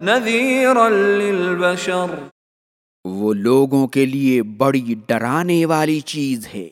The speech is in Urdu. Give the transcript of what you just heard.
نذيرا للبشر۔ وہ لوگوں کے لیے بڑی ڈرانے والی چیز ہے۔